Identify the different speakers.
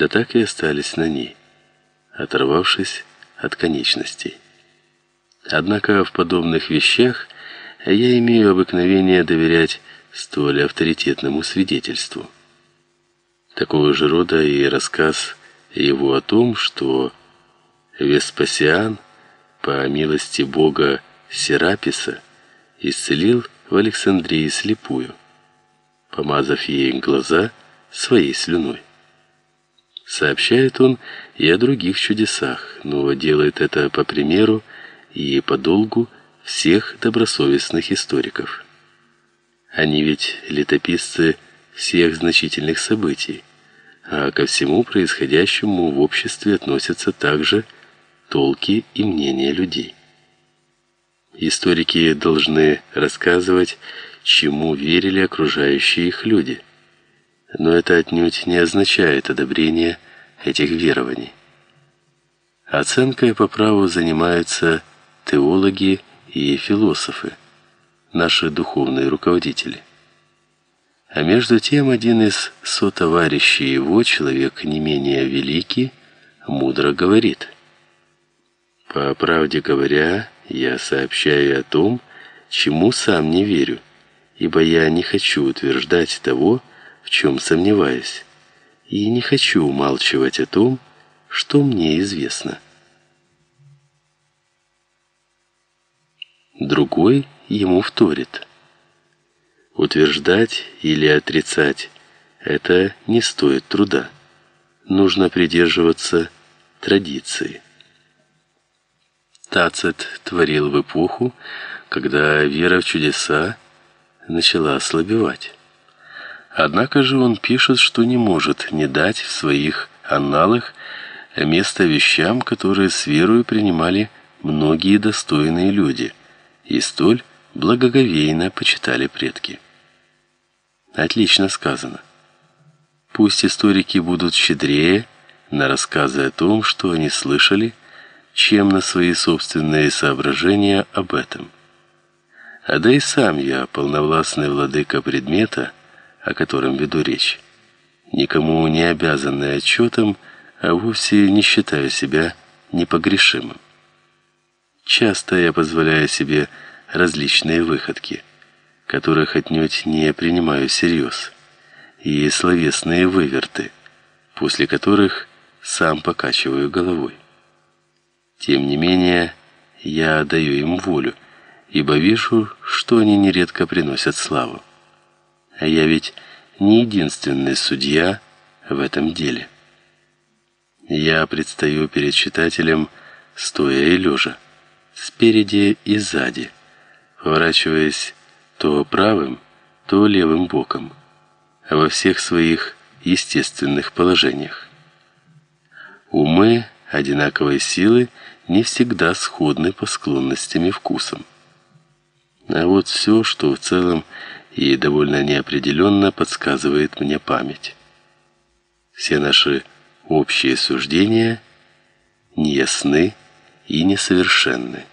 Speaker 1: да так и остались на ней, оторвавшись от конечностей. Однако в подобных вещах я имею обыкновение доверять столь авторитетному свидетельству. Такого же рода и рассказ его о том, что Веспасиан, по милости Бога Сераписа, исцелил в Александрии слепую, помазав ей глаза своей слюной. Сообщает он и о других чудесах, но делает это по примеру и по долгу всех добросовестных историков. Они ведь летописцы всех значительных событий, а ко всему происходящему в обществе относятся также толки и мнения людей. Историки должны рассказывать, чему верили окружающие их люди. Но это отнюдь не означает одобрение этих верований. Оценкой по праву занимаются теологи и философы, наши духовные руководители. А между тем один из сотоварищей его, человек не менее великий, мудро говорит: по правде говоря, я сообщаю о том, чему сам не верю, ибо я не хочу утверждать того, в чем сомневаюсь, и не хочу умалчивать о том, что мне известно. Другой ему вторит. Утверждать или отрицать это не стоит труда. Нужно придерживаться традиции. Тацит творил в эпоху, когда вера в чудеса начала ослабевать. Однако же он пишет, что не может не дать в своих анналах место вещам, которые с верой принимали многие достойные люди и столь благоговейно почитали предки. Отлично сказано. Пусть историки будут щедрее на рассказы о том, что они слышали чем на свои собственные соображения об этом. А да и сам я, полновластный владыка предмета, о котором веду речь, никому не обязанный отчетом, а вовсе не считаю себя непогрешимым. Часто я позволяю себе различные выходки, которых отнюдь не принимаю всерьез, и словесные выверты, после которых сам покачиваю головой. Тем не менее, я даю им волю, ибо вижу, что они нередко приносят славу. А я ведь не единственный судья в этом деле. Я предстаю перед читателем стоя и лежа, спереди и сзади, поворачиваясь то правым, то левым боком, во всех своих естественных положениях. Умы одинаковой силы не всегда сходны по склонностям и вкусам. А вот все, что в целом и довольно неопределенно подсказывает мне память. Все наши общие суждения неясны и несовершенны.